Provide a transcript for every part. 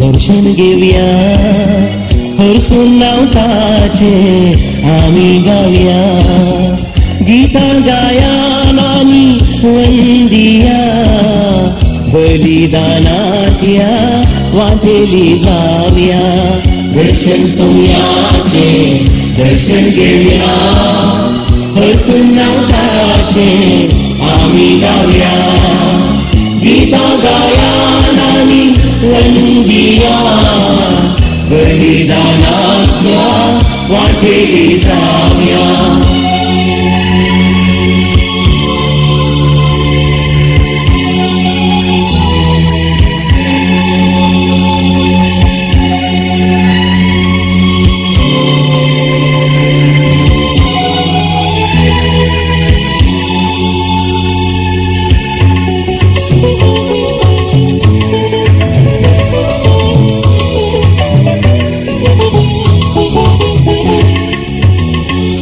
दर्शन घेऊया. हरसून नावताचे आमी गावया गीता गायानानी वंदिया. बलिदानातया वाटेली जाऊया. दर्शन सोयाचे दर्शन घेवया हरसून नवताचे बलिदानाच्या वाटेली जाऊया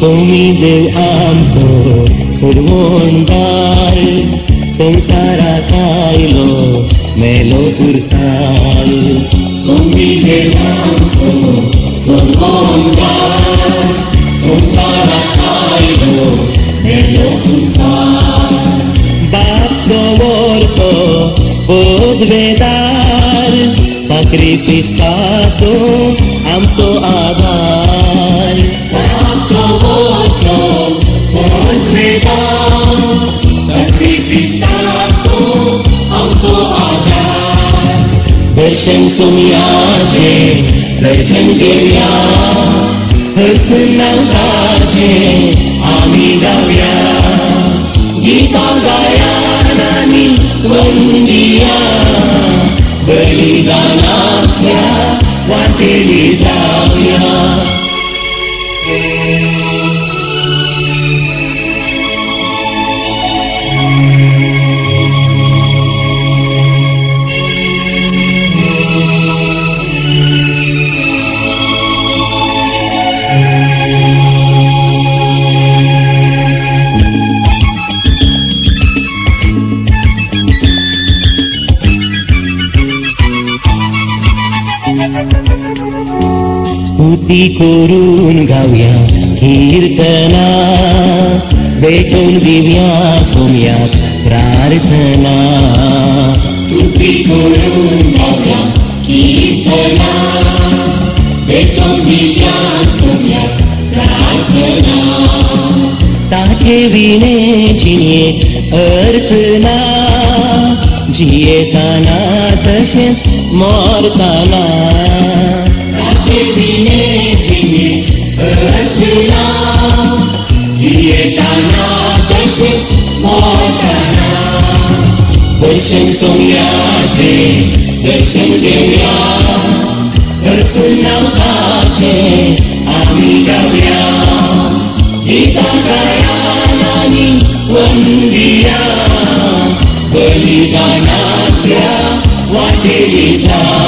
सोमी देव आमचो सोडवोंदार संसारात आयलो मेलो पुरसाळ सोमी देव आमचो सोडवोंदार संसारात आयलो मेलो पुरसाळ बाप दवरतो बोधवेदार साक्रिफीस पासो आमचो आधार Cristazo, auzo agar, deshen somiaje, deshen geria, deshen naudaje, ami davia, gitar gaianani, vandia, belidanatya, vanteliza, स्तुती करून गाऊया कीर्तना. भेटून दिव्या सोम्यात प्रार्थना. स्तुती करून गाऊया कीर्तना. भेटून दिव्या सोम्यात प्रार्थना. ताचे विणे जिये अर्थना. जियेताना तशेंच मरताना. ताचे विणे जिये अर्थना जियेताना तशेंच मरताना दर्शन सोमयाचे दर्शन घेऊया हसून नवताचे आम्ही गाऊया गीता गायानानी वंदिया बलिदानातल्या वाटेली जा